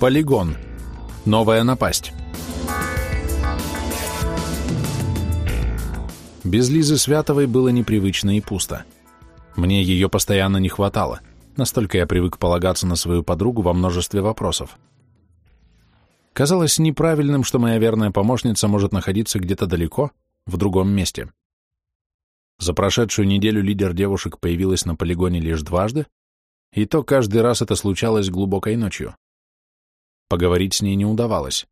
Полигон. Новая напасть. Без Лизы Святовой было непривычно и пусто. Мне ее постоянно не хватало, настолько я привык полагаться на свою подругу во множестве вопросов. Казалось неправильным, что моя верная помощница может находиться где-то далеко, в другом месте. За прошедшую неделю лидер девушек появилась на полигоне лишь дважды, и то каждый раз это случалось глубокой ночью. Поговорить с ней не удавалось.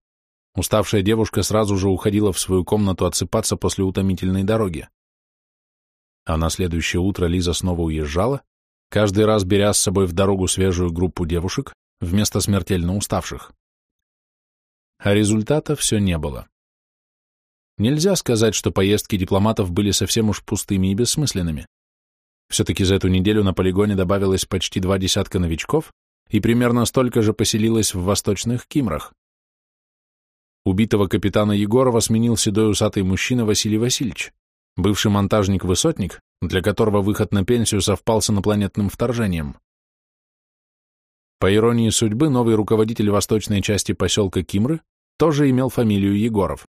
Уставшая девушка сразу же уходила в свою комнату отсыпаться после утомительной дороги. А на следующее утро Лиза снова уезжала, каждый раз беря с собой в дорогу свежую группу девушек вместо смертельно уставших. А результата все не было. Нельзя сказать, что поездки дипломатов были совсем уж пустыми и бессмысленными. Все-таки за эту неделю на полигоне добавилось почти два десятка новичков, и примерно столько же поселилось в восточных Кимрах. Убитого капитана Егорова сменил седой усатый мужчина Василий Васильевич, бывший монтажник-высотник, для которого выход на пенсию совпал с инопланетным вторжением. По иронии судьбы, новый руководитель восточной части поселка Кимры тоже имел фамилию Егоров.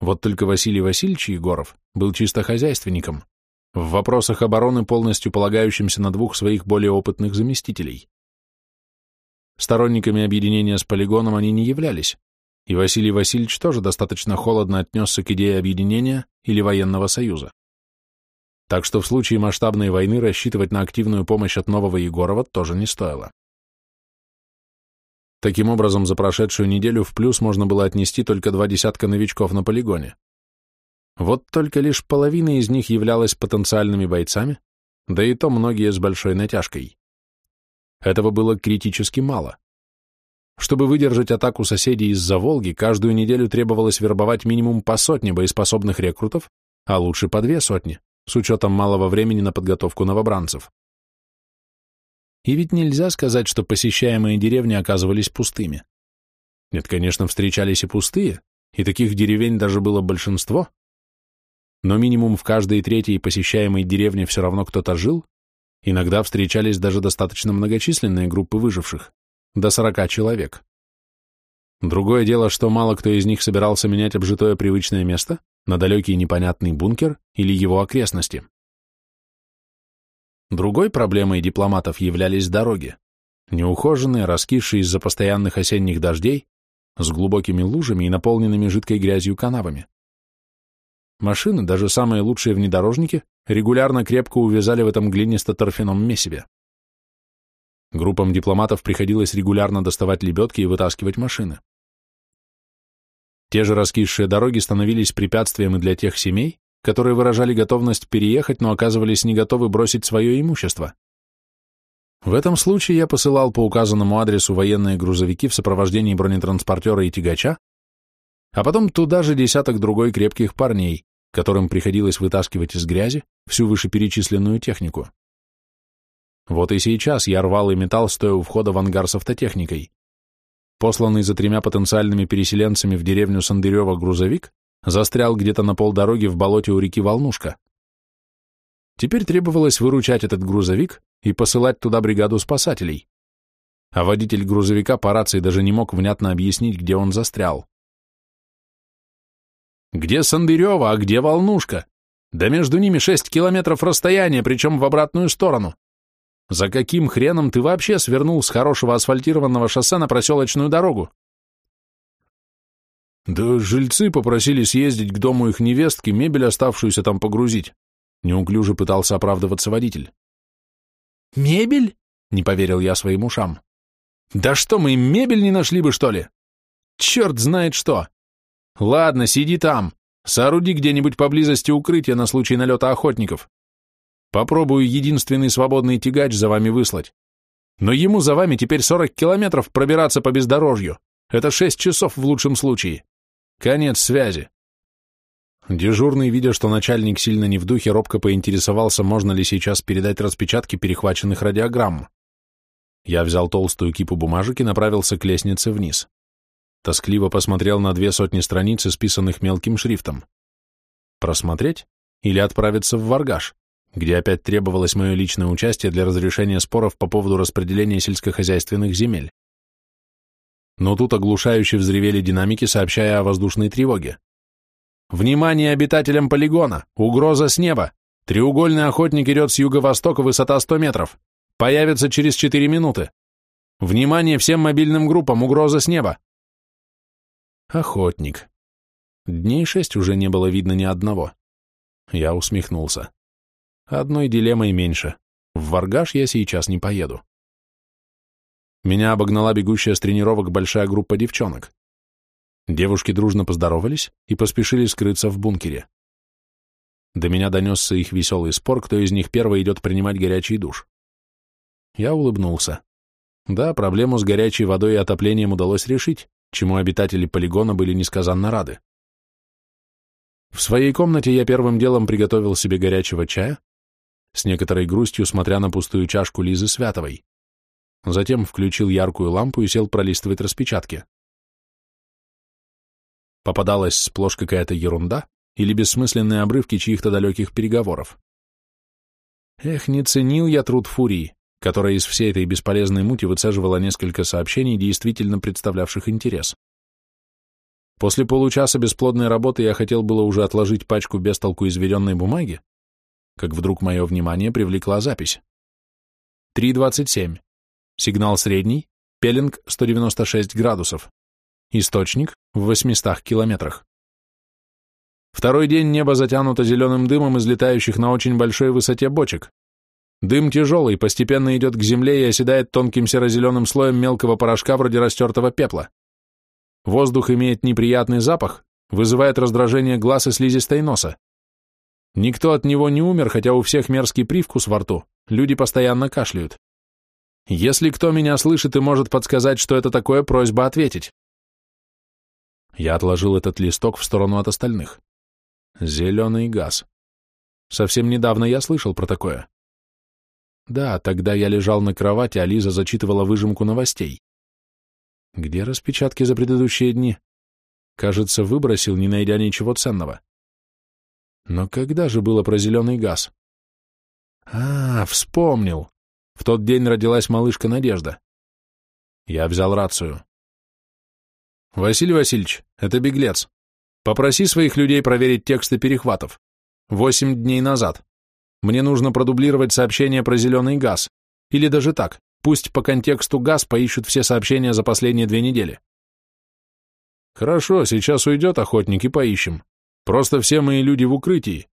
Вот только Василий Васильевич Егоров был чисто хозяйственником, в вопросах обороны полностью полагающимся на двух своих более опытных заместителей. Сторонниками объединения с полигоном они не являлись, и Василий Васильевич тоже достаточно холодно отнесся к идее объединения или военного союза. Так что в случае масштабной войны рассчитывать на активную помощь от нового Егорова тоже не стоило. Таким образом, за прошедшую неделю в плюс можно было отнести только два десятка новичков на полигоне. Вот только лишь половина из них являлась потенциальными бойцами, да и то многие с большой натяжкой. Этого было критически мало. Чтобы выдержать атаку соседей из-за Волги, каждую неделю требовалось вербовать минимум по сотне боеспособных рекрутов, а лучше по две сотни, с учетом малого времени на подготовку новобранцев. И ведь нельзя сказать, что посещаемые деревни оказывались пустыми. Нет, конечно, встречались и пустые, и таких деревень даже было большинство, но минимум в каждой третьей посещаемой деревне все равно кто-то жил, Иногда встречались даже достаточно многочисленные группы выживших, до 40 человек. Другое дело, что мало кто из них собирался менять обжитое привычное место на далекий непонятный бункер или его окрестности. Другой проблемой дипломатов являлись дороги, неухоженные, раскисшие из-за постоянных осенних дождей, с глубокими лужами и наполненными жидкой грязью канавами. Машины, даже самые лучшие внедорожники, регулярно крепко увязали в этом глинисто-торфяном месиве. Группам дипломатов приходилось регулярно доставать лебедки и вытаскивать машины. Те же раскисшие дороги становились препятствием и для тех семей, которые выражали готовность переехать, но оказывались не готовы бросить свое имущество. В этом случае я посылал по указанному адресу военные грузовики в сопровождении бронетранспортера и тягача, а потом туда же десяток другой крепких парней, которым приходилось вытаскивать из грязи всю вышеперечисленную технику. Вот и сейчас я рвал и металл, стоя у входа в ангар с автотехникой. Посланный за тремя потенциальными переселенцами в деревню Сандырева грузовик застрял где-то на полдороги в болоте у реки Волнушка. Теперь требовалось выручать этот грузовик и посылать туда бригаду спасателей. А водитель грузовика по рации даже не мог внятно объяснить, где он застрял. Где Сандырева, а где Волнушка? Да между ними шесть километров расстояния, причем в обратную сторону. За каким хреном ты вообще свернул с хорошего асфальтированного шоссе на проселочную дорогу? Да жильцы попросили съездить к дому их невестки, мебель оставшуюся там погрузить. Неуклюже пытался оправдываться водитель. «Мебель?» — не поверил я своим ушам. «Да что, мы мебель не нашли бы, что ли? Черт знает что! Ладно, сиди там. Сооруди где-нибудь поблизости укрытия на случай налета охотников. Попробую единственный свободный тягач за вами выслать. Но ему за вами теперь 40 километров пробираться по бездорожью. Это 6 часов в лучшем случае. Конец связи. Дежурный, видя, что начальник сильно не в духе, робко поинтересовался, можно ли сейчас передать распечатки перехваченных радиограмм. Я взял толстую кипу бумажек и направился к лестнице вниз тоскливо посмотрел на две сотни страниц, исписанных мелким шрифтом. Просмотреть или отправиться в Варгаш, где опять требовалось мое личное участие для разрешения споров по поводу распределения сельскохозяйственных земель. Но тут оглушающе взревели динамики, сообщая о воздушной тревоге. «Внимание обитателям полигона! Угроза с неба! Треугольный охотник идет с юго-востока, высота 100 метров. Появится через 4 минуты. Внимание всем мобильным группам! Угроза с неба!» Охотник. Дней шесть уже не было видно ни одного. Я усмехнулся. Одной дилеммой меньше. В Варгаш я сейчас не поеду. Меня обогнала бегущая с тренировок большая группа девчонок. Девушки дружно поздоровались и поспешили скрыться в бункере. До меня донесся их веселый спор, кто из них первый идет принимать горячий душ. Я улыбнулся. Да, проблему с горячей водой и отоплением удалось решить, чему обитатели полигона были несказанно рады. В своей комнате я первым делом приготовил себе горячего чая, с некоторой грустью смотря на пустую чашку Лизы Святовой. Затем включил яркую лампу и сел пролистывать распечатки. Попадалась сплошь какая-то ерунда или бессмысленные обрывки чьих-то далеких переговоров. Эх, не ценил я труд Фурии, которая из всей этой бесполезной мути выцеживала несколько сообщений, действительно представлявших интерес. После получаса бесплодной работы я хотел было уже отложить пачку бестолку изведенной бумаги, как вдруг мое внимание привлекла запись. 3.27. Сигнал средний, пелинг 196 градусов. Источник в 800 километрах. Второй день небо затянуто зеленым дымом из летающих на очень большой высоте бочек. Дым тяжелый, постепенно идет к земле и оседает тонким серо-зеленым слоем мелкого порошка вроде растертого пепла. Воздух имеет неприятный запах, вызывает раздражение глаз и слизистой носа. Никто от него не умер, хотя у всех мерзкий привкус во рту, люди постоянно кашляют. Если кто меня слышит и может подсказать, что это такое, просьба ответить. Я отложил этот листок в сторону от остальных. Зеленый газ. Совсем недавно я слышал про такое. Да, тогда я лежал на кровати, а Лиза зачитывала выжимку новостей. Где распечатки за предыдущие дни? Кажется, выбросил, не найдя ничего ценного. Но когда же было про зеленый газ? А, вспомнил. В тот день родилась малышка Надежда. Я взял рацию. Василий Васильевич, это беглец. Попроси своих людей проверить тексты перехватов. Восемь дней назад. Мне нужно продублировать сообщение про зеленый газ. Или даже так, пусть по контексту газ поищут все сообщения за последние две недели. Хорошо, сейчас уйдет охотник и поищем. Просто все мои люди в укрытии.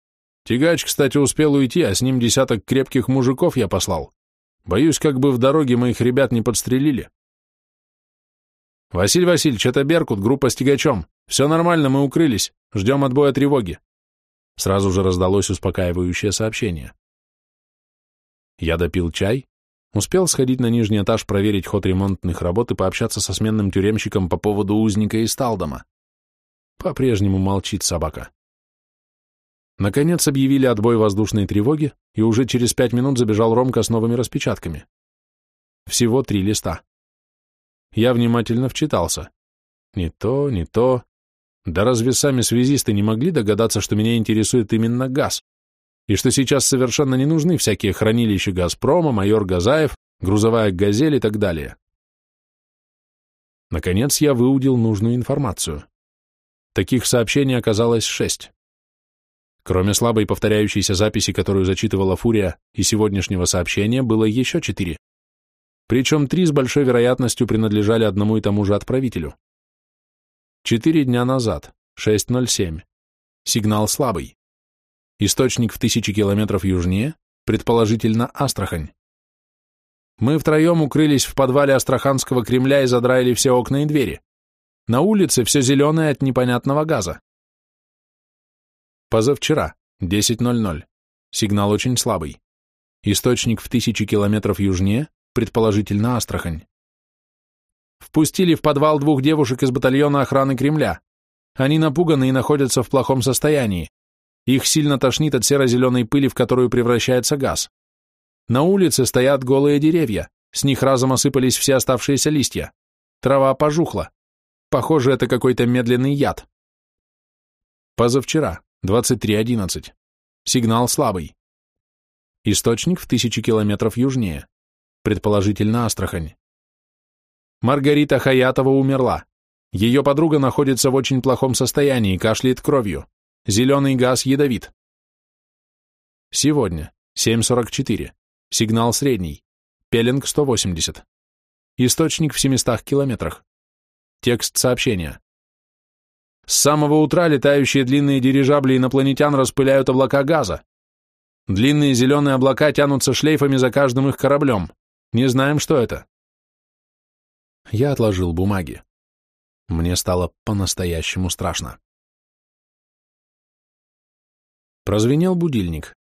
Тягач, кстати, успел уйти, а с ним десяток крепких мужиков я послал. Боюсь, как бы в дороге моих ребят не подстрелили. Василий Васильевич, это Беркут, группа с тягачом. Все нормально, мы укрылись. Ждем отбоя тревоги. Сразу же раздалось успокаивающее сообщение. Я допил чай, успел сходить на нижний этаж проверить ход ремонтных работ и пообщаться со сменным тюремщиком по поводу узника из Талдома. По-прежнему молчит собака. Наконец объявили отбой воздушной тревоги, и уже через пять минут забежал Ромка с новыми распечатками. Всего три листа. Я внимательно вчитался. Не то, не то. Да разве сами связисты не могли догадаться, что меня интересует именно газ? И что сейчас совершенно не нужны всякие хранилища «Газпрома», майор Газаев, грузовая «Газель» и так далее. Наконец я выудил нужную информацию. Таких сообщений оказалось шесть. Кроме слабой повторяющейся записи, которую зачитывала Фурия, и сегодняшнего сообщения, было еще четыре. Причем три с большой вероятностью принадлежали одному и тому же отправителю. Четыре дня назад, 6.07. Сигнал слабый. Источник в тысячи километров южнее, предположительно Астрахань. Мы втроем укрылись в подвале Астраханского Кремля и задраили все окна и двери. На улице все зеленое от непонятного газа. Позавчера, 10.00. Сигнал очень слабый. Источник в тысячи километров южнее, предположительно Астрахань. Впустили в подвал двух девушек из батальона охраны Кремля. Они напуганы и находятся в плохом состоянии. Их сильно тошнит от серо-зеленой пыли, в которую превращается газ. На улице стоят голые деревья, с них разом осыпались все оставшиеся листья. Трава пожухла. Похоже, это какой-то медленный яд. Позавчера, 23.11. Сигнал слабый. Источник в тысячи километров южнее. Предположительно Астрахань. Маргарита Хаятова умерла. Ее подруга находится в очень плохом состоянии, кашляет кровью. Зеленый газ ядовит. Сегодня, 7.44. Сигнал средний. Пеленг 180. Источник в 700 километрах. Текст сообщения. С самого утра летающие длинные дирижабли инопланетян распыляют облака газа. Длинные зеленые облака тянутся шлейфами за каждым их кораблем. Не знаем, что это. Я отложил бумаги. Мне стало по-настоящему страшно. Прозвенел будильник.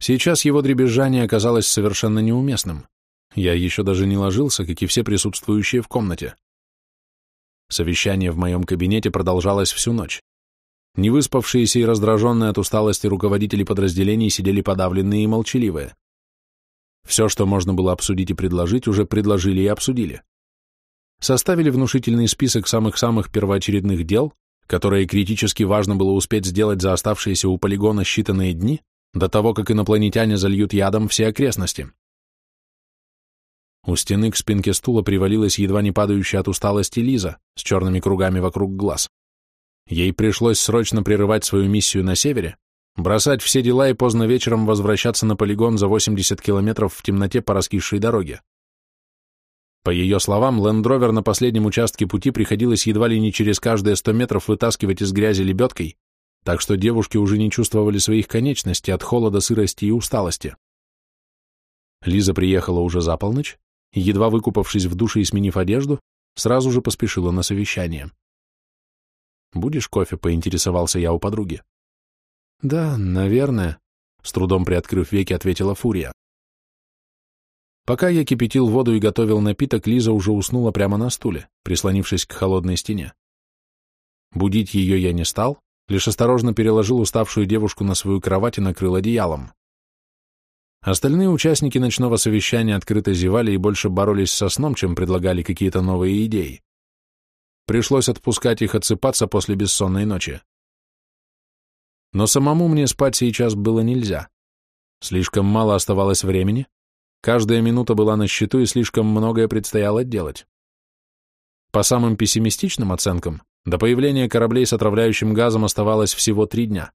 Сейчас его дребезжание оказалось совершенно неуместным. Я еще даже не ложился, как и все присутствующие в комнате. Совещание в моем кабинете продолжалось всю ночь. Невыспавшиеся и раздраженные от усталости руководители подразделений сидели подавленные и молчаливые. Все, что можно было обсудить и предложить, уже предложили и обсудили. Составили внушительный список самых-самых первоочередных дел, которые критически важно было успеть сделать за оставшиеся у полигона считанные дни, до того, как инопланетяне зальют ядом все окрестности. У стены к спинке стула привалилась едва не падающая от усталости Лиза с черными кругами вокруг глаз. Ей пришлось срочно прерывать свою миссию на севере, бросать все дела и поздно вечером возвращаться на полигон за 80 километров в темноте по раскисшей дороге. По ее словам, лендровер на последнем участке пути приходилось едва ли не через каждые 100 метров вытаскивать из грязи лебедкой, так что девушки уже не чувствовали своих конечностей от холода, сырости и усталости. Лиза приехала уже за полночь, и, едва выкупавшись в душе и сменив одежду, сразу же поспешила на совещание. «Будешь кофе?» — поинтересовался я у подруги. «Да, наверное», — с трудом приоткрыв веки, ответила Фурия. Пока я кипятил воду и готовил напиток, Лиза уже уснула прямо на стуле, прислонившись к холодной стене. Будить ее я не стал, лишь осторожно переложил уставшую девушку на свою кровать и накрыл одеялом. Остальные участники ночного совещания открыто зевали и больше боролись со сном, чем предлагали какие-то новые идеи. Пришлось отпускать их отсыпаться после бессонной ночи. Но самому мне спать сейчас было нельзя. Слишком мало оставалось времени, каждая минута была на счету и слишком многое предстояло делать. По самым пессимистичным оценкам, до появления кораблей с отравляющим газом оставалось всего три дня.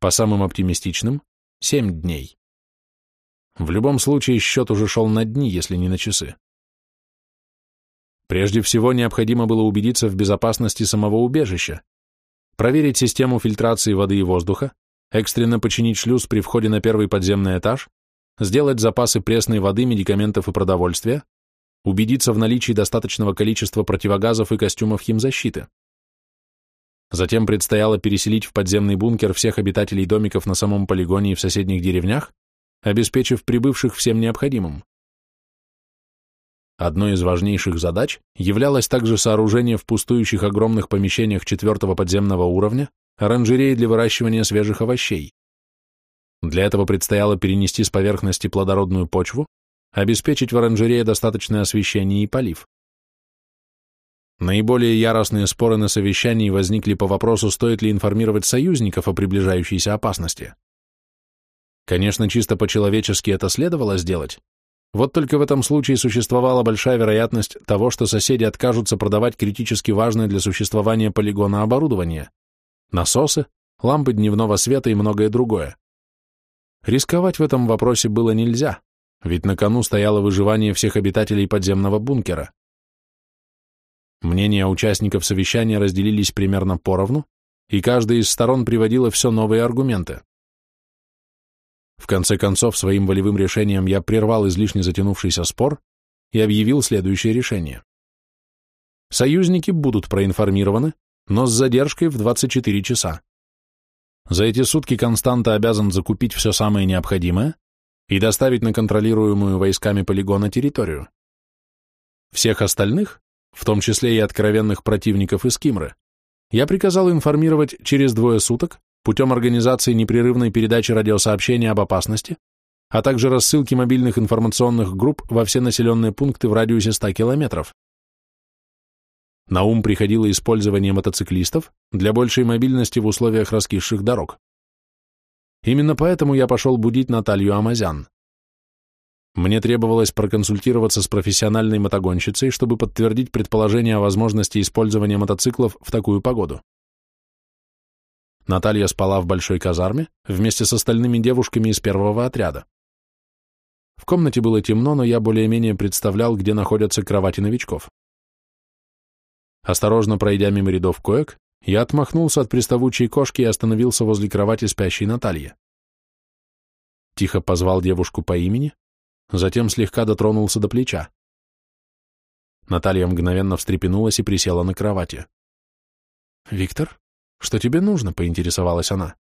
По самым оптимистичным — семь дней. В любом случае счет уже шел на дни, если не на часы. Прежде всего необходимо было убедиться в безопасности самого убежища, проверить систему фильтрации воды и воздуха, экстренно починить шлюз при входе на первый подземный этаж, сделать запасы пресной воды, медикаментов и продовольствия, убедиться в наличии достаточного количества противогазов и костюмов химзащиты. Затем предстояло переселить в подземный бункер всех обитателей домиков на самом полигоне и в соседних деревнях, обеспечив прибывших всем необходимым. Одной из важнейших задач являлось также сооружение в пустующих огромных помещениях четвертого подземного уровня оранжереи для выращивания свежих овощей. Для этого предстояло перенести с поверхности плодородную почву, обеспечить в оранжерее достаточное освещение и полив. Наиболее яростные споры на совещании возникли по вопросу, стоит ли информировать союзников о приближающейся опасности. Конечно, чисто по-человечески это следовало сделать. Вот только в этом случае существовала большая вероятность того, что соседи откажутся продавать критически важное для существования полигона оборудование – насосы, лампы дневного света и многое другое. Рисковать в этом вопросе было нельзя, ведь на кону стояло выживание всех обитателей подземного бункера. Мнения участников совещания разделились примерно поровну, и каждая из сторон приводила все новые аргументы. В конце концов, своим волевым решением я прервал излишне затянувшийся спор и объявил следующее решение. Союзники будут проинформированы, но с задержкой в 24 часа. За эти сутки Константа обязан закупить все самое необходимое и доставить на контролируемую войсками полигона территорию. Всех остальных, в том числе и откровенных противников из Кимры, я приказал информировать через двое суток путем организации непрерывной передачи радиосообщения об опасности, а также рассылки мобильных информационных групп во все населенные пункты в радиусе 100 километров. На ум приходило использование мотоциклистов для большей мобильности в условиях раскисших дорог. Именно поэтому я пошел будить Наталью Амазян. Мне требовалось проконсультироваться с профессиональной мотогонщицей, чтобы подтвердить предположение о возможности использования мотоциклов в такую погоду. Наталья спала в большой казарме вместе с остальными девушками из первого отряда. В комнате было темно, но я более-менее представлял, где находятся кровати новичков. Осторожно пройдя мимо рядов коек, я отмахнулся от приставучей кошки и остановился возле кровати спящей Натальи. Тихо позвал девушку по имени, затем слегка дотронулся до плеча. Наталья мгновенно встрепенулась и присела на кровати. «Виктор, что тебе нужно?» — поинтересовалась она.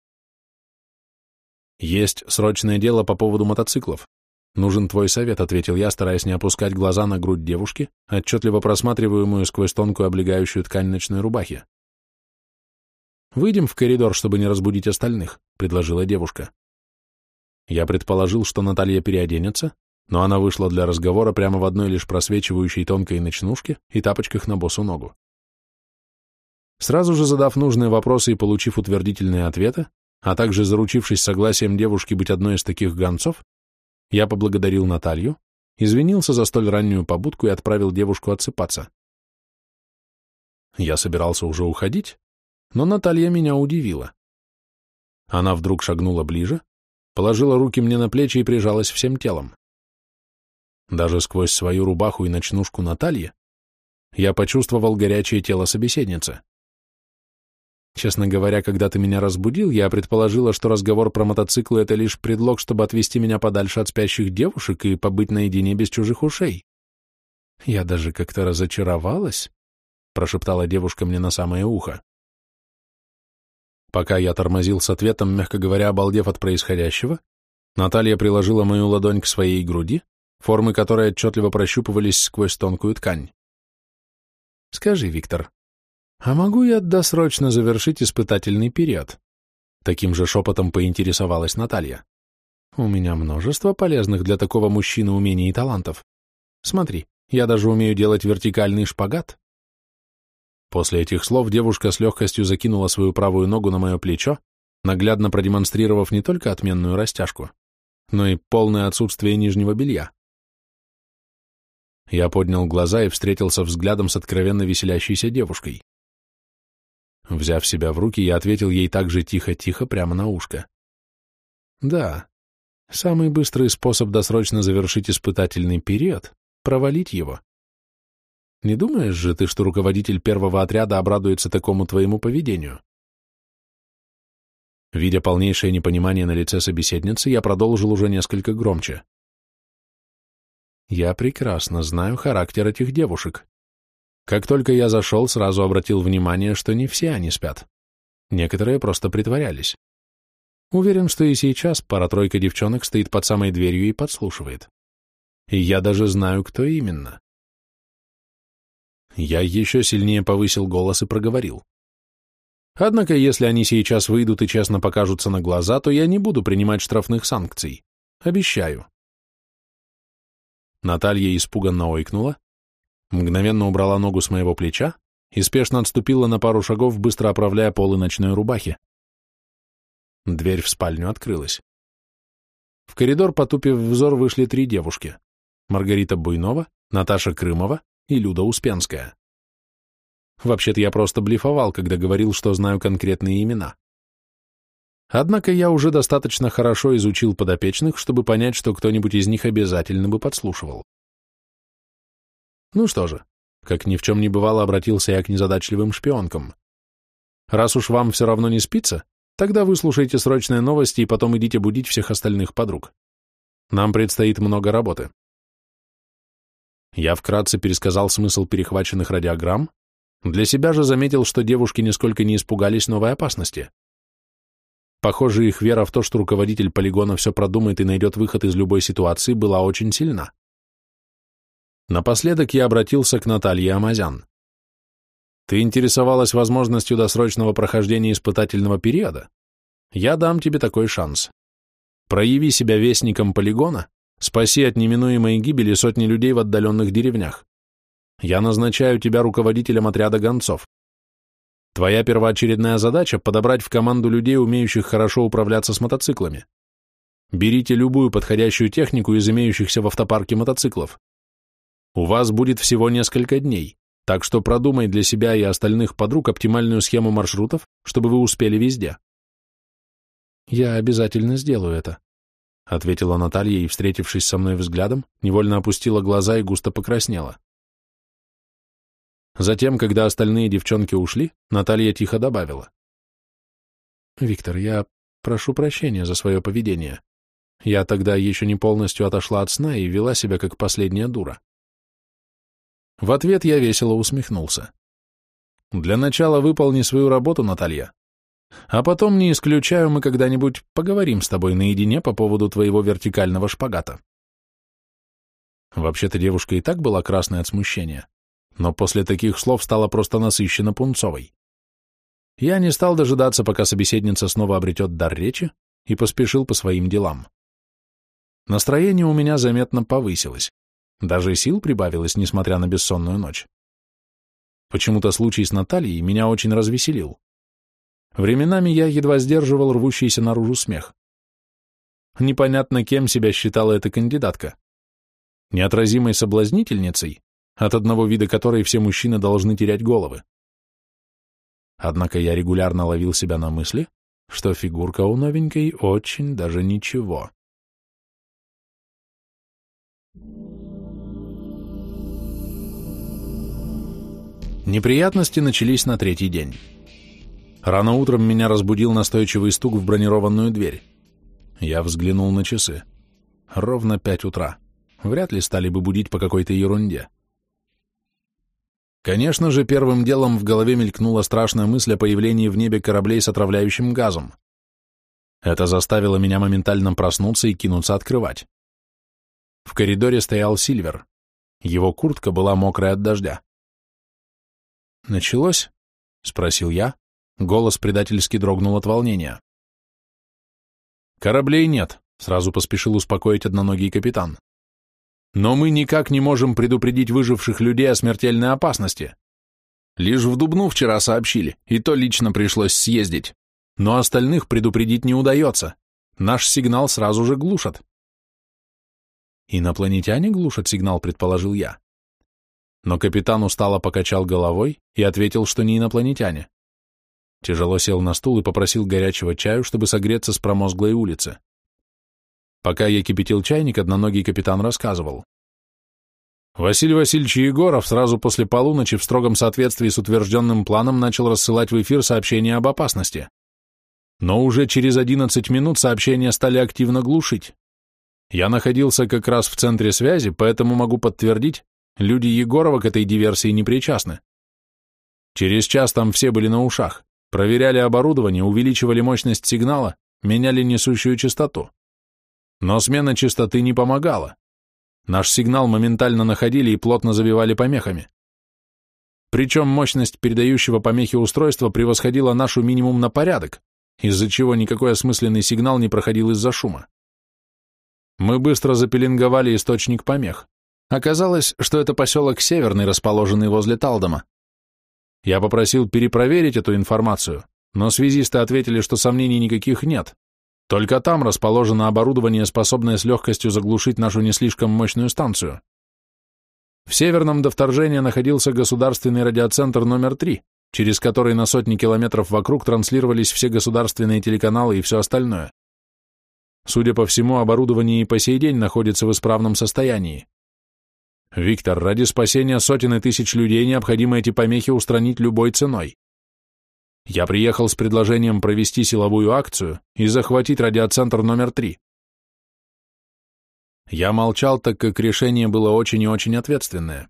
«Есть срочное дело по поводу мотоциклов. Нужен твой совет», — ответил я, стараясь не опускать глаза на грудь девушки, отчетливо просматриваемую сквозь тонкую облегающую ткань ночной рубахи. «Выйдем в коридор, чтобы не разбудить остальных», — предложила девушка. Я предположил, что Наталья переоденется, но она вышла для разговора прямо в одной лишь просвечивающей тонкой ночнушке и тапочках на босу ногу. Сразу же задав нужные вопросы и получив утвердительные ответы, а также заручившись согласием девушки быть одной из таких гонцов, я поблагодарил Наталью, извинился за столь раннюю побудку и отправил девушку отсыпаться. Я собирался уже уходить, но Наталья меня удивила. Она вдруг шагнула ближе, положила руки мне на плечи и прижалась всем телом. Даже сквозь свою рубаху и ночнушку Натальи я почувствовал горячее тело собеседницы. Честно говоря, когда ты меня разбудил, я предположила, что разговор про мотоциклы — это лишь предлог, чтобы отвести меня подальше от спящих девушек и побыть наедине без чужих ушей. Я даже как-то разочаровалась, — прошептала девушка мне на самое ухо. Пока я тормозил с ответом, мягко говоря, обалдев от происходящего, Наталья приложила мою ладонь к своей груди, формы которой отчетливо прощупывались сквозь тонкую ткань. «Скажи, Виктор, а могу я досрочно завершить испытательный период?» Таким же шепотом поинтересовалась Наталья. «У меня множество полезных для такого мужчины умений и талантов. Смотри, я даже умею делать вертикальный шпагат. После этих слов девушка с легкостью закинула свою правую ногу на мое плечо, наглядно продемонстрировав не только отменную растяжку, но и полное отсутствие нижнего белья. Я поднял глаза и встретился взглядом с откровенно веселящейся девушкой. Взяв себя в руки, я ответил ей так же тихо-тихо прямо на ушко. Да, самый быстрый способ досрочно завершить испытательный период — провалить его. Не думаешь же ты, что руководитель первого отряда обрадуется такому твоему поведению? Видя полнейшее непонимание на лице собеседницы, я продолжил уже несколько громче. Я прекрасно знаю характер этих девушек. Как только я зашел, сразу обратил внимание, что не все они спят. Некоторые просто притворялись. Уверен, что и сейчас пара-тройка девчонок стоит под самой дверью и подслушивает. И я даже знаю, кто именно. Я еще сильнее повысил голос и проговорил. Однако, если они сейчас выйдут и честно покажутся на глаза, то я не буду принимать штрафных санкций. Обещаю. Наталья испуганно ойкнула, мгновенно убрала ногу с моего плеча и спешно отступила на пару шагов, быстро оправляя полы ночной рубахи. Дверь в спальню открылась. В коридор, потупив взор, вышли три девушки. Маргарита Буйнова, Наташа Крымова и Люда Успенская. Вообще-то я просто блефовал, когда говорил, что знаю конкретные имена. Однако я уже достаточно хорошо изучил подопечных, чтобы понять, что кто-нибудь из них обязательно бы подслушивал. Ну что же, как ни в чем не бывало, обратился я к незадачливым шпионкам. Раз уж вам все равно не спится, тогда выслушайте срочные новости и потом идите будить всех остальных подруг. Нам предстоит много работы. Я вкратце пересказал смысл перехваченных радиограмм, для себя же заметил, что девушки нисколько не испугались новой опасности. Похоже, их вера в то, что руководитель полигона все продумает и найдет выход из любой ситуации, была очень сильна. Напоследок я обратился к Наталье Амазян. «Ты интересовалась возможностью досрочного прохождения испытательного периода? Я дам тебе такой шанс. Прояви себя вестником полигона, Спаси от неминуемой гибели сотни людей в отдаленных деревнях. Я назначаю тебя руководителем отряда гонцов. Твоя первоочередная задача — подобрать в команду людей, умеющих хорошо управляться с мотоциклами. Берите любую подходящую технику из имеющихся в автопарке мотоциклов. У вас будет всего несколько дней, так что продумай для себя и остальных подруг оптимальную схему маршрутов, чтобы вы успели везде. Я обязательно сделаю это, ответила Наталья и, встретившись со мной взглядом, невольно опустила глаза и густо покраснела. Затем, когда остальные девчонки ушли, Наталья тихо добавила. «Виктор, я прошу прощения за свое поведение. Я тогда еще не полностью отошла от сна и вела себя как последняя дура». В ответ я весело усмехнулся. «Для начала выполни свою работу, Наталья. А потом, не исключаю, мы когда-нибудь поговорим с тобой наедине по поводу твоего вертикального шпагата». Вообще-то девушка и так была красной от смущения но после таких слов стала просто насыщенно пунцовой. Я не стал дожидаться, пока собеседница снова обретет дар речи, и поспешил по своим делам. Настроение у меня заметно повысилось. Даже сил прибавилось, несмотря на бессонную ночь. Почему-то случай с Натальей меня очень развеселил. Временами я едва сдерживал рвущийся наружу смех. Непонятно, кем себя считала эта кандидатка. Неотразимой соблазнительницей от одного вида которой все мужчины должны терять головы. Однако я регулярно ловил себя на мысли, что фигурка у новенькой очень даже ничего. Неприятности начались на третий день. Рано утром меня разбудил настойчивый стук в бронированную дверь. Я взглянул на часы. Ровно пять утра. Вряд ли стали бы будить по какой-то ерунде. Конечно же, первым делом в голове мелькнула страшная мысль о появлении в небе кораблей с отравляющим газом. Это заставило меня моментально проснуться и кинуться открывать. В коридоре стоял Сильвер. Его куртка была мокрая от дождя. «Началось?» — спросил я. Голос предательски дрогнул от волнения. «Кораблей нет», — сразу поспешил успокоить одноногий капитан. Но мы никак не можем предупредить выживших людей о смертельной опасности. Лишь в Дубну вчера сообщили, и то лично пришлось съездить. Но остальных предупредить не удается. Наш сигнал сразу же глушат. Инопланетяне глушат сигнал, предположил я. Но капитан устало покачал головой и ответил, что не инопланетяне. Тяжело сел на стул и попросил горячего чаю, чтобы согреться с промозглой улицы. Пока я кипятил чайник, одноногий капитан рассказывал. Василий Васильевич Егоров сразу после полуночи в строгом соответствии с утвержденным планом начал рассылать в эфир сообщения об опасности. Но уже через 11 минут сообщения стали активно глушить. Я находился как раз в центре связи, поэтому могу подтвердить, люди Егорова к этой диверсии не причастны. Через час там все были на ушах, проверяли оборудование, увеличивали мощность сигнала, меняли несущую частоту. Но смена частоты не помогала. Наш сигнал моментально находили и плотно забивали помехами. Причем мощность передающего помехи устройства превосходила нашу минимум на порядок, из-за чего никакой осмысленный сигнал не проходил из-за шума. Мы быстро запеленговали источник помех. Оказалось, что это поселок Северный, расположенный возле Талдома. Я попросил перепроверить эту информацию, но связисты ответили, что сомнений никаких нет. Только там расположено оборудование, способное с легкостью заглушить нашу не слишком мощную станцию. В Северном до вторжения находился государственный радиоцентр номер 3, через который на сотни километров вокруг транслировались все государственные телеканалы и все остальное. Судя по всему, оборудование и по сей день находится в исправном состоянии. Виктор, ради спасения сотен и тысяч людей необходимо эти помехи устранить любой ценой. Я приехал с предложением провести силовую акцию и захватить радиоцентр номер три. Я молчал, так как решение было очень и очень ответственное.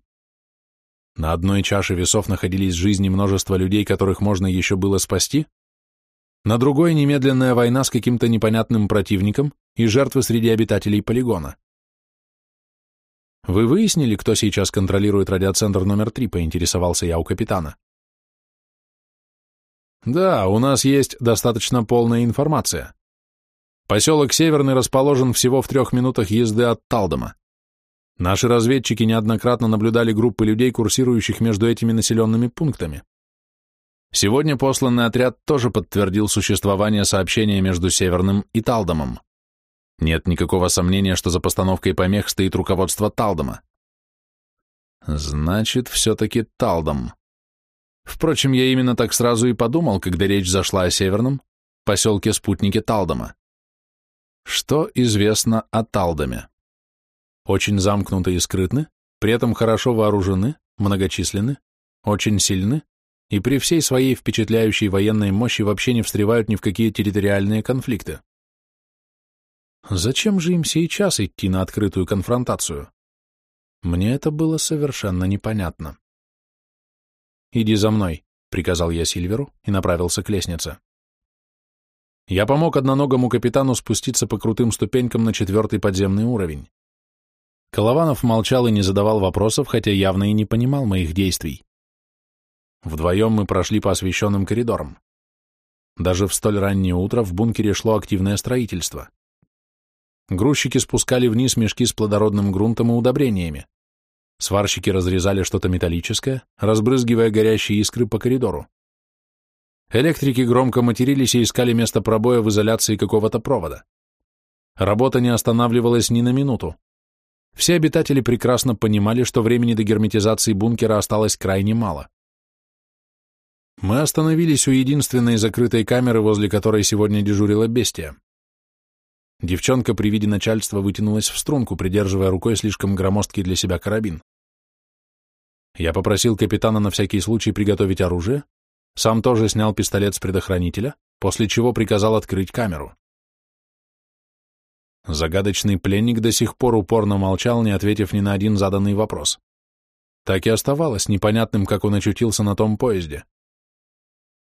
На одной чаше весов находились жизни множества людей, которых можно еще было спасти, на другой — немедленная война с каким-то непонятным противником и жертвы среди обитателей полигона. «Вы выяснили, кто сейчас контролирует радиоцентр номер три?» — поинтересовался я у капитана. Да, у нас есть достаточно полная информация. Поселок Северный расположен всего в трех минутах езды от Талдома. Наши разведчики неоднократно наблюдали группы людей, курсирующих между этими населенными пунктами. Сегодня посланный отряд тоже подтвердил существование сообщения между Северным и Талдомом. Нет никакого сомнения, что за постановкой помех стоит руководство Талдома. Значит, все-таки Талдом. Впрочем, я именно так сразу и подумал, когда речь зашла о северном поселке спутнике Талдома. Что известно о Талдоме? Очень замкнуты и скрытны, при этом хорошо вооружены, многочисленны, очень сильны и при всей своей впечатляющей военной мощи вообще не встревают ни в какие территориальные конфликты. Зачем же им сейчас идти на открытую конфронтацию? Мне это было совершенно непонятно. «Иди за мной», — приказал я Сильверу и направился к лестнице. Я помог одноногому капитану спуститься по крутым ступенькам на четвертый подземный уровень. Колованов молчал и не задавал вопросов, хотя явно и не понимал моих действий. Вдвоем мы прошли по освещенным коридорам. Даже в столь раннее утро в бункере шло активное строительство. Грузчики спускали вниз мешки с плодородным грунтом и удобрениями. Сварщики разрезали что-то металлическое, разбрызгивая горящие искры по коридору. Электрики громко матерились и искали место пробоя в изоляции какого-то провода. Работа не останавливалась ни на минуту. Все обитатели прекрасно понимали, что времени до герметизации бункера осталось крайне мало. Мы остановились у единственной закрытой камеры, возле которой сегодня дежурила бестия. Девчонка при виде начальства вытянулась в струнку, придерживая рукой слишком громоздкий для себя карабин. Я попросил капитана на всякий случай приготовить оружие, сам тоже снял пистолет с предохранителя, после чего приказал открыть камеру. Загадочный пленник до сих пор упорно молчал, не ответив ни на один заданный вопрос. Так и оставалось непонятным, как он очутился на том поезде.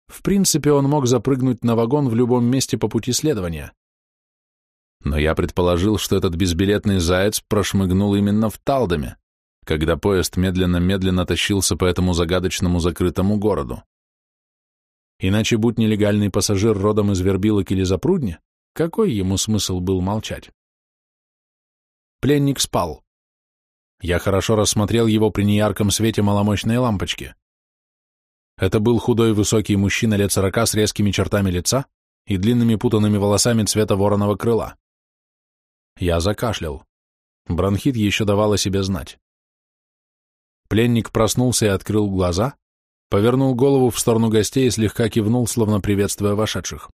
В принципе, он мог запрыгнуть на вагон в любом месте по пути следования но я предположил, что этот безбилетный заяц прошмыгнул именно в Талдоме, когда поезд медленно-медленно тащился по этому загадочному закрытому городу. Иначе, будь нелегальный пассажир родом из Вербилок или Запрудни, какой ему смысл был молчать? Пленник спал. Я хорошо рассмотрел его при неярком свете маломощной лампочки. Это был худой высокий мужчина лет сорока с резкими чертами лица и длинными путанными волосами цвета вороного крыла. Я закашлял. Бронхит еще давал о себе знать. Пленник проснулся и открыл глаза, повернул голову в сторону гостей и слегка кивнул, словно приветствуя вошедших.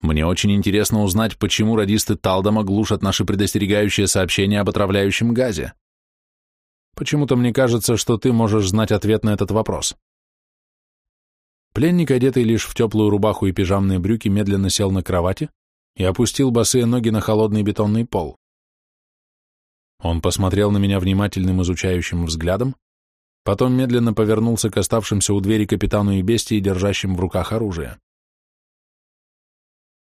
Мне очень интересно узнать, почему радисты Талдома глушат наши предостерегающие сообщения об отравляющем газе. Почему-то мне кажется, что ты можешь знать ответ на этот вопрос. Пленник, одетый лишь в теплую рубаху и пижамные брюки, медленно сел на кровати, и опустил босые ноги на холодный бетонный пол. Он посмотрел на меня внимательным изучающим взглядом, потом медленно повернулся к оставшимся у двери капитану и бестии, держащим в руках оружие.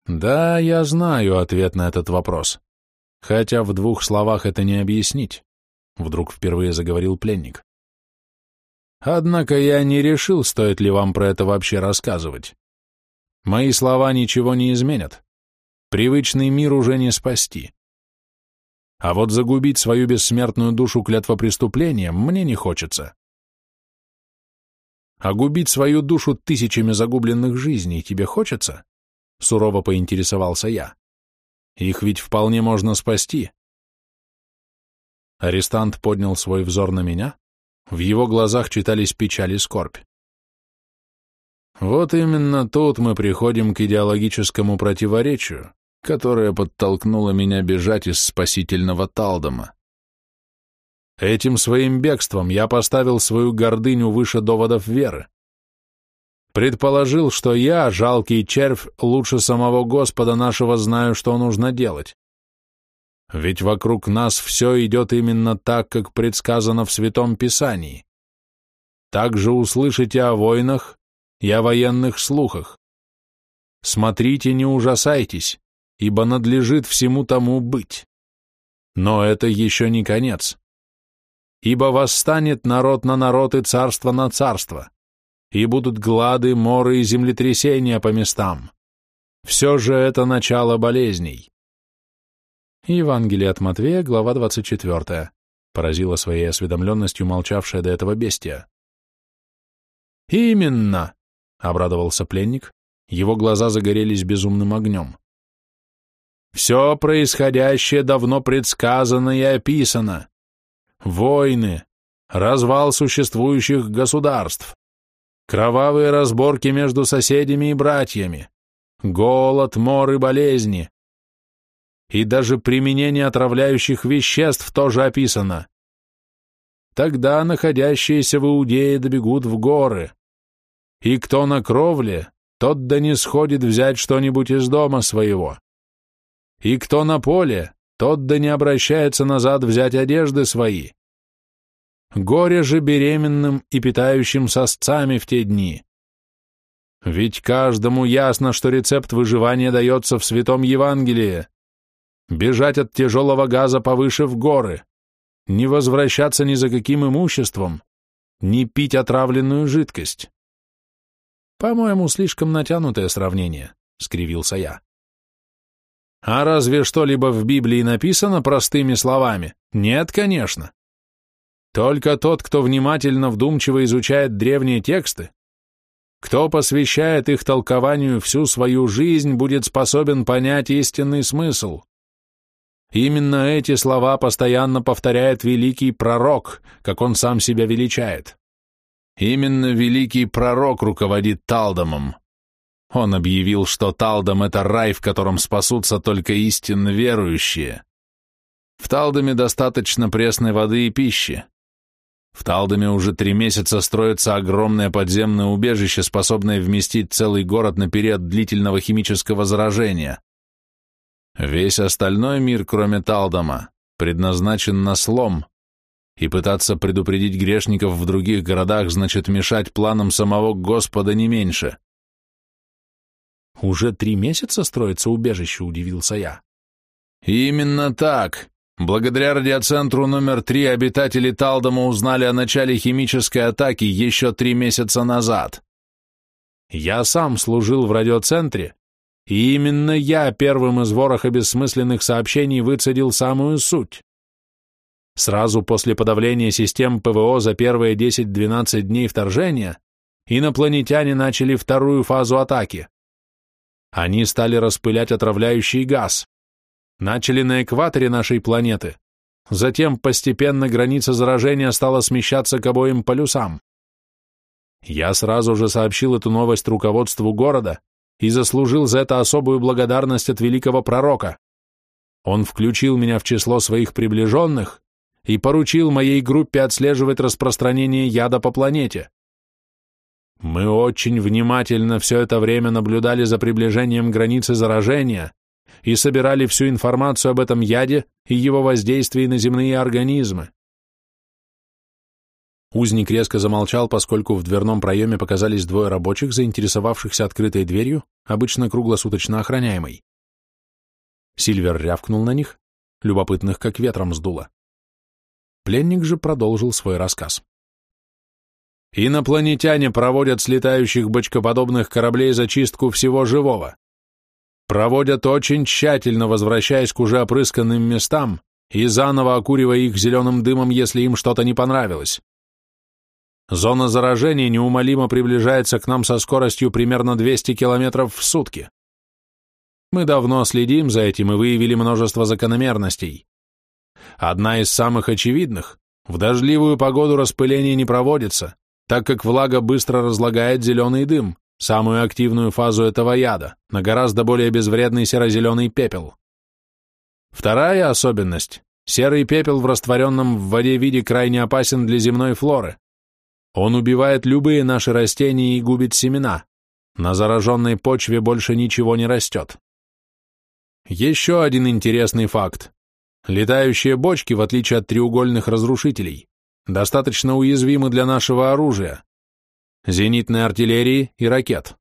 «Да, я знаю ответ на этот вопрос, хотя в двух словах это не объяснить», — вдруг впервые заговорил пленник. «Однако я не решил, стоит ли вам про это вообще рассказывать. Мои слова ничего не изменят. Привычный мир уже не спасти. А вот загубить свою бессмертную душу клятвопреступлением мне не хочется. А губить свою душу тысячами загубленных жизней тебе хочется? Сурово поинтересовался я. Их ведь вполне можно спасти. Арестант поднял свой взор на меня. В его глазах читались печаль и скорбь. Вот именно тут мы приходим к идеологическому противоречию, которая подтолкнула меня бежать из спасительного Талдома. Этим своим бегством я поставил свою гордыню выше доводов веры. Предположил, что я, жалкий червь, лучше самого Господа нашего знаю, что нужно делать. Ведь вокруг нас все идет именно так, как предсказано в Святом Писании. Также услышите о войнах и о военных слухах. Смотрите, не ужасайтесь, ибо надлежит всему тому быть. Но это еще не конец. Ибо восстанет народ на народ и царство на царство, и будут глады, моры и землетрясения по местам. Все же это начало болезней. Евангелие от Матвея, глава 24, поразила своей осведомленностью молчавшая до этого бестия. «Именно!» — обрадовался пленник, его глаза загорелись безумным огнем. Все происходящее давно предсказано и описано. Войны, развал существующих государств, кровавые разборки между соседями и братьями, голод, мор и болезни. И даже применение отравляющих веществ тоже описано. Тогда находящиеся в Иудее добегут в горы. И кто на кровле, тот да не сходит взять что-нибудь из дома своего. И кто на поле, тот да не обращается назад взять одежды свои. Горе же беременным и питающим сосцами в те дни. Ведь каждому ясно, что рецепт выживания дается в Святом Евангелии. Бежать от тяжелого газа повыше в горы, не возвращаться ни за каким имуществом, не пить отравленную жидкость. По-моему, слишком натянутое сравнение, — скривился я. А разве что-либо в Библии написано простыми словами? Нет, конечно. Только тот, кто внимательно вдумчиво изучает древние тексты, кто посвящает их толкованию всю свою жизнь, будет способен понять истинный смысл. Именно эти слова постоянно повторяет великий пророк, как он сам себя величает. Именно великий пророк руководит Талдомом. Он объявил, что Талдом — это рай, в котором спасутся только истинно верующие. В Талдоме достаточно пресной воды и пищи. В Талдоме уже три месяца строится огромное подземное убежище, способное вместить целый город на период длительного химического заражения. Весь остальной мир, кроме Талдома, предназначен на слом, и пытаться предупредить грешников в других городах значит мешать планам самого Господа не меньше. «Уже три месяца строится убежище», — удивился я. «Именно так. Благодаря радиоцентру номер три обитатели Талдома узнали о начале химической атаки еще три месяца назад. Я сам служил в радиоцентре, и именно я первым из вороха бессмысленных сообщений выцедил самую суть. Сразу после подавления систем ПВО за первые 10-12 дней вторжения инопланетяне начали вторую фазу атаки. Они стали распылять отравляющий газ, начали на экваторе нашей планеты. Затем постепенно граница заражения стала смещаться к обоим полюсам. Я сразу же сообщил эту новость руководству города и заслужил за это особую благодарность от великого пророка. Он включил меня в число своих приближенных и поручил моей группе отслеживать распространение яда по планете. Мы очень внимательно все это время наблюдали за приближением границы заражения и собирали всю информацию об этом яде и его воздействии на земные организмы. Узник резко замолчал, поскольку в дверном проеме показались двое рабочих, заинтересовавшихся открытой дверью, обычно круглосуточно охраняемой. Сильвер рявкнул на них, любопытных как ветром сдуло. Пленник же продолжил свой рассказ. Инопланетяне проводят с летающих бочкоподобных кораблей зачистку всего живого проводят очень тщательно, возвращаясь к уже опрысканным местам и заново окуривая их зеленым дымом, если им что-то не понравилось. Зона заражения неумолимо приближается к нам со скоростью примерно 200 км в сутки. Мы давно следим за этим и выявили множество закономерностей. Одна из самых очевидных – в дождливую погоду распыление не проводится, так как влага быстро разлагает зеленый дым, самую активную фазу этого яда, на гораздо более безвредный серо-зеленый пепел. Вторая особенность – серый пепел в растворенном в воде виде крайне опасен для земной флоры. Он убивает любые наши растения и губит семена. На зараженной почве больше ничего не растет. Еще один интересный факт. Летающие бочки, в отличие от треугольных разрушителей, достаточно уязвимы для нашего оружия, зенитной артиллерии и ракет.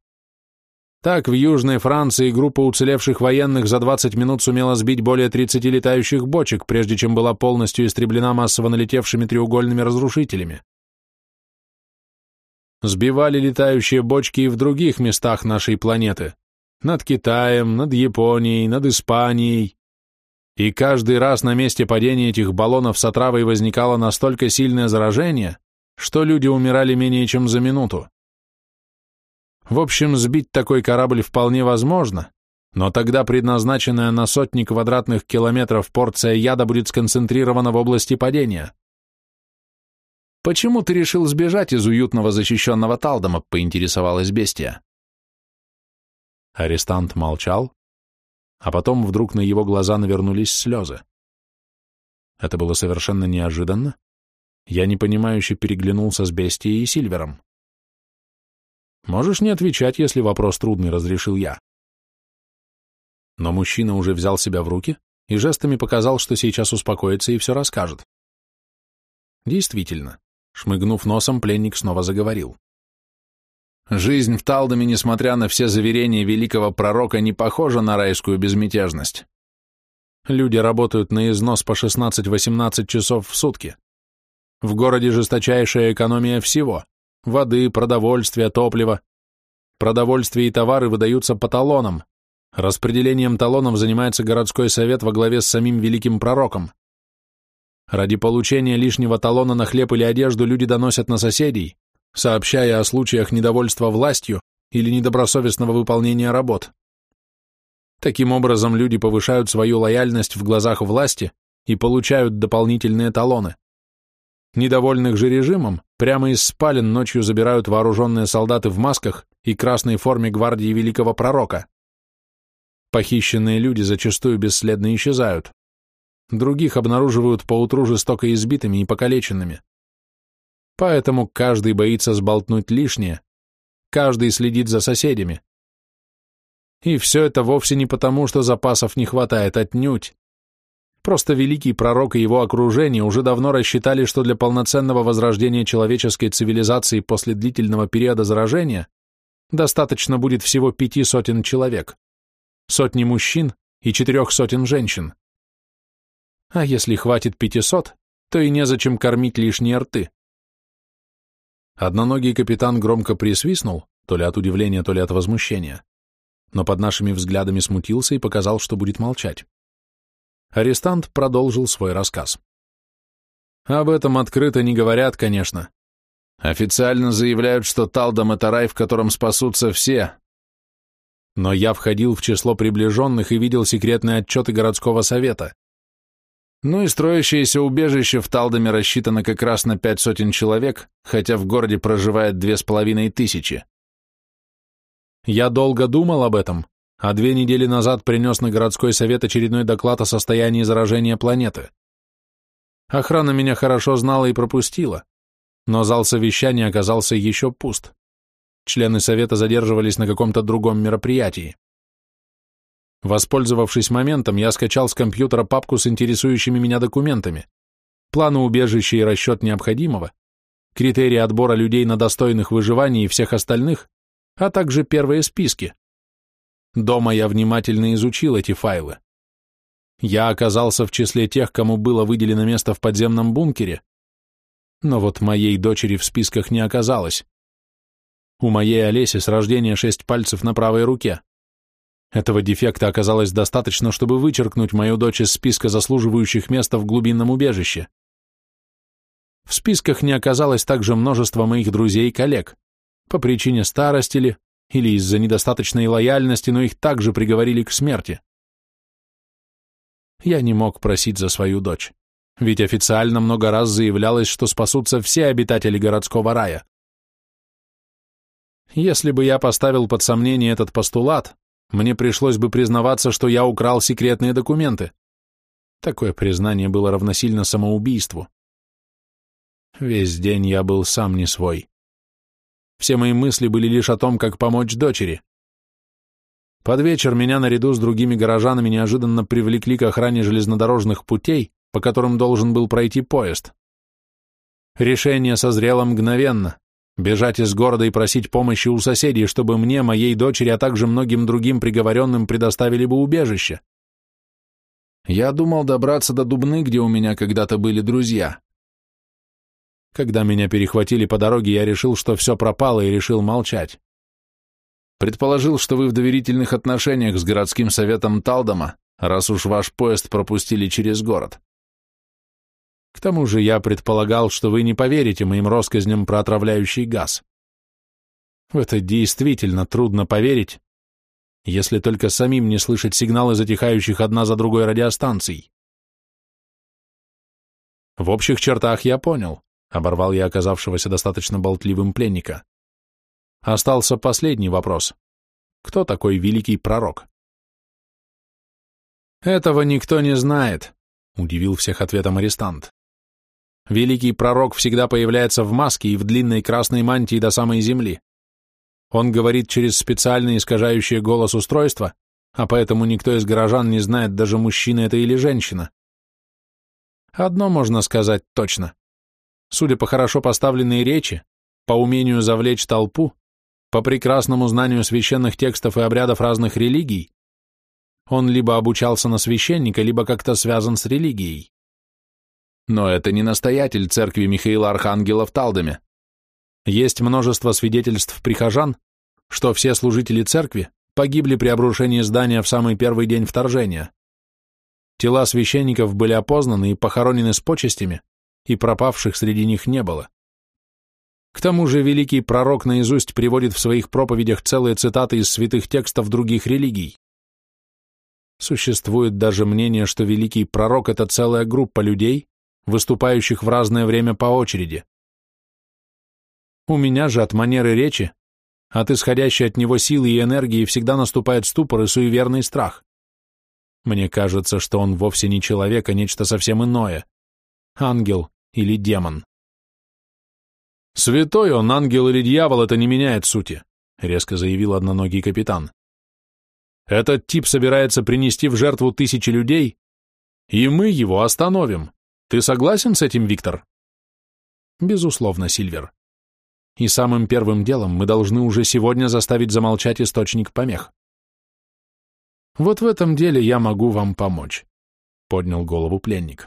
Так, в Южной Франции группа уцелевших военных за 20 минут сумела сбить более 30 летающих бочек, прежде чем была полностью истреблена массово налетевшими треугольными разрушителями. Сбивали летающие бочки и в других местах нашей планеты. Над Китаем, над Японией, над Испанией. И каждый раз на месте падения этих баллонов с отравой возникало настолько сильное заражение, что люди умирали менее чем за минуту. В общем, сбить такой корабль вполне возможно, но тогда предназначенная на сотни квадратных километров порция яда будет сконцентрирована в области падения. «Почему ты решил сбежать из уютного защищенного Талдома?» — поинтересовалась бестия. Арестант молчал, а потом вдруг на его глаза навернулись слезы. Это было совершенно неожиданно. Я непонимающе переглянулся с бестией и Сильвером. «Можешь не отвечать, если вопрос трудный», — разрешил я. Но мужчина уже взял себя в руки и жестами показал, что сейчас успокоится и все расскажет. Действительно, Шмыгнув носом, пленник снова заговорил. Жизнь в Талдоме, несмотря на все заверения великого пророка, не похожа на райскую безмятежность. Люди работают на износ по 16-18 часов в сутки. В городе жесточайшая экономия всего – воды, продовольствия, топлива. Продовольствие и товары выдаются по талонам. Распределением талонов занимается городской совет во главе с самим великим пророком. Ради получения лишнего талона на хлеб или одежду люди доносят на соседей, сообщая о случаях недовольства властью или недобросовестного выполнения работ. Таким образом, люди повышают свою лояльность в глазах власти и получают дополнительные талоны. Недовольных же режимом прямо из спален ночью забирают вооруженные солдаты в масках и красной форме гвардии великого пророка. Похищенные люди зачастую бесследно исчезают других обнаруживают поутру жестоко избитыми и покалеченными. Поэтому каждый боится сболтнуть лишнее, каждый следит за соседями. И все это вовсе не потому, что запасов не хватает отнюдь. Просто великий пророк и его окружение уже давно рассчитали, что для полноценного возрождения человеческой цивилизации после длительного периода заражения достаточно будет всего пяти сотен человек, сотни мужчин и четырех сотен женщин. А если хватит пятисот, то и незачем кормить лишние рты. Одноногий капитан громко присвистнул, то ли от удивления, то ли от возмущения, но под нашими взглядами смутился и показал, что будет молчать. Арестант продолжил свой рассказ. Об этом открыто не говорят, конечно. Официально заявляют, что Талдом — это рай, в котором спасутся все. Но я входил в число приближенных и видел секретные отчеты городского совета. Ну и строящееся убежище в Талдоме рассчитано как раз на пять сотен человек, хотя в городе проживает две с половиной тысячи. Я долго думал об этом, а две недели назад принес на городской совет очередной доклад о состоянии заражения планеты. Охрана меня хорошо знала и пропустила, но зал совещания оказался еще пуст. Члены совета задерживались на каком-то другом мероприятии. Воспользовавшись моментом, я скачал с компьютера папку с интересующими меня документами, планы убежища и расчет необходимого, критерии отбора людей на достойных выживаний и всех остальных, а также первые списки. Дома я внимательно изучил эти файлы. Я оказался в числе тех, кому было выделено место в подземном бункере, но вот моей дочери в списках не оказалось. У моей Олеси с рождения шесть пальцев на правой руке. Этого дефекта оказалось достаточно, чтобы вычеркнуть мою дочь из списка заслуживающих места в глубинном убежище. В списках не оказалось также множество моих друзей и коллег, по причине старости ли, или из-за недостаточной лояльности, но их также приговорили к смерти. Я не мог просить за свою дочь, ведь официально много раз заявлялось, что спасутся все обитатели городского рая. Если бы я поставил под сомнение этот постулат, мне пришлось бы признаваться, что я украл секретные документы. Такое признание было равносильно самоубийству. Весь день я был сам не свой. Все мои мысли были лишь о том, как помочь дочери. Под вечер меня наряду с другими горожанами неожиданно привлекли к охране железнодорожных путей, по которым должен был пройти поезд. Решение созрело мгновенно бежать из города и просить помощи у соседей, чтобы мне, моей дочери, а также многим другим приговоренным предоставили бы убежище. Я думал добраться до Дубны, где у меня когда-то были друзья. Когда меня перехватили по дороге, я решил, что все пропало, и решил молчать. Предположил, что вы в доверительных отношениях с городским советом Талдома, раз уж ваш поезд пропустили через город. К тому же я предполагал, что вы не поверите моим россказням про отравляющий газ. В это действительно трудно поверить, если только самим не слышать сигналы затихающих одна за другой радиостанций. В общих чертах я понял, оборвал я оказавшегося достаточно болтливым пленника. Остался последний вопрос. Кто такой великий пророк? Этого никто не знает, удивил всех ответом арестант. Великий пророк всегда появляется в маске и в длинной красной мантии до самой земли. Он говорит через специальное искажающее голос устройство, а поэтому никто из горожан не знает, даже мужчина это или женщина. Одно можно сказать точно. Судя по хорошо поставленной речи, по умению завлечь толпу, по прекрасному знанию священных текстов и обрядов разных религий, он либо обучался на священника, либо как-то связан с религией. Но это не настоятель церкви Михаила Архангела в Талдоме. Есть множество свидетельств прихожан, что все служители церкви погибли при обрушении здания в самый первый день вторжения. Тела священников были опознаны и похоронены с почестями, и пропавших среди них не было. К тому же великий пророк наизусть приводит в своих проповедях целые цитаты из святых текстов других религий. Существует даже мнение, что великий пророк – это целая группа людей, выступающих в разное время по очереди. У меня же от манеры речи, от исходящей от него силы и энергии всегда наступает ступор и суеверный страх. Мне кажется, что он вовсе не человек, а нечто совсем иное. Ангел или демон. «Святой он, ангел или дьявол, это не меняет сути», — резко заявил одноногий капитан. «Этот тип собирается принести в жертву тысячи людей, и мы его остановим. Ты согласен с этим, Виктор? Безусловно, Сильвер. И самым первым делом мы должны уже сегодня заставить замолчать источник помех. Вот в этом деле я могу вам помочь, поднял голову пленник.